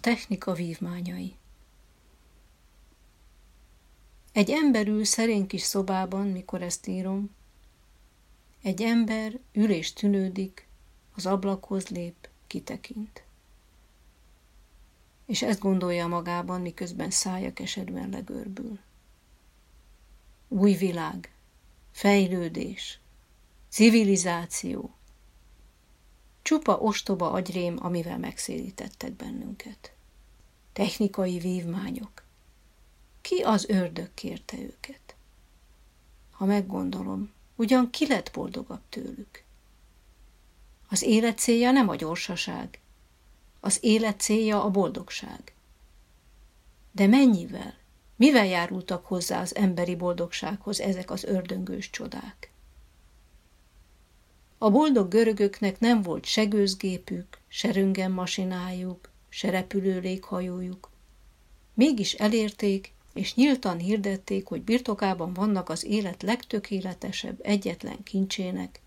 A technika vívmányai Egy ember ül szerény kis szobában, mikor ezt írom. Egy ember ül és tűnődik, az ablakhoz lép, kitekint. És ezt gondolja magában, miközben szája keserűen legörbül. Új világ, fejlődés, civilizáció, Csupa ostoba agyrém, amivel megszélítettek bennünket. Technikai vívmányok. Ki az ördög kérte őket? Ha meggondolom, ugyan ki lett boldogabb tőlük? Az élet célja nem a gyorsaság. Az élet célja a boldogság. De mennyivel? Mivel járultak hozzá az emberi boldogsághoz ezek az ördöngős csodák? A boldog görögöknek nem volt se gőzgépük, se röntgenmasinájuk, se repülő léghajójuk. Mégis elérték, és nyíltan hirdették, hogy birtokában vannak az élet legtökéletesebb egyetlen kincsének,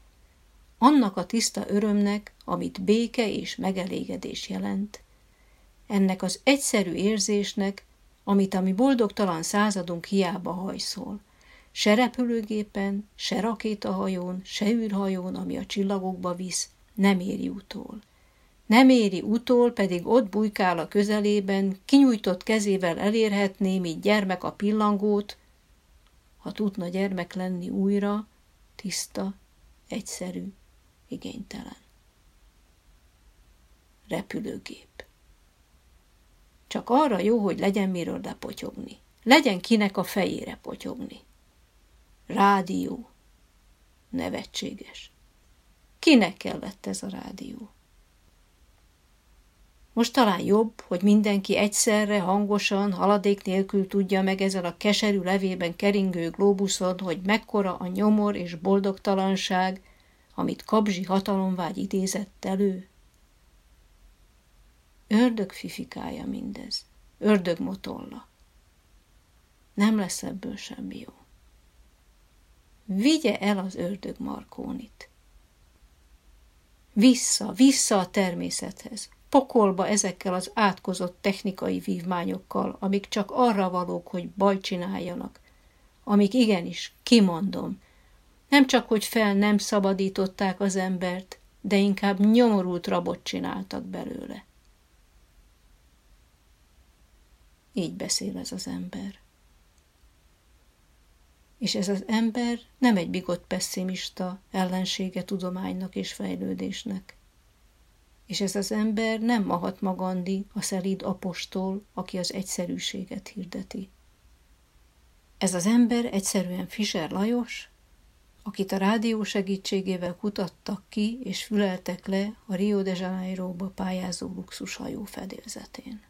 annak a tiszta örömnek, amit béke és megelégedés jelent, ennek az egyszerű érzésnek, amit a mi boldogtalan századunk hiába hajszol – Se repülőgépen, se rakétahajón, se űrhajón, ami a csillagokba visz, nem éri utól. Nem éri utól, pedig ott bujkál a közelében, kinyújtott kezével elérhetné, mint gyermek a pillangót, ha tudna gyermek lenni újra, tiszta, egyszerű, igénytelen. Repülőgép. Csak arra jó, hogy legyen miről lepotyogni. Legyen kinek a fejére potyogni. Rádió. Nevetséges. Kinek kellett ez a rádió? Most talán jobb, hogy mindenki egyszerre, hangosan, haladék nélkül tudja meg ezzel a keserű levében keringő glóbuszon, hogy mekkora a nyomor és boldogtalanság, amit kabzsi hatalomvágy idézett elő. Ördög fifikája mindez, ördög motolla. Nem lesz ebből semmi jó vigye el az ördög Markónit. Vissza, vissza a természethez, pokolba ezekkel az átkozott technikai vívmányokkal, amik csak arra valók, hogy baj csináljanak, amik igenis, kimondom, nem csak, hogy fel nem szabadították az embert, de inkább nyomorult rabot csináltak belőle. Így beszél ez az ember. És ez az ember nem egy bigott pessimista, ellensége tudománynak és fejlődésnek. És ez az ember nem Mahatma Gandhi, a szelíd apostol, aki az egyszerűséget hirdeti. Ez az ember egyszerűen Fischer Lajos, akit a rádió segítségével kutattak ki és füleltek le a Rio de Janeiroba pályázó luxushajó fedélzetén.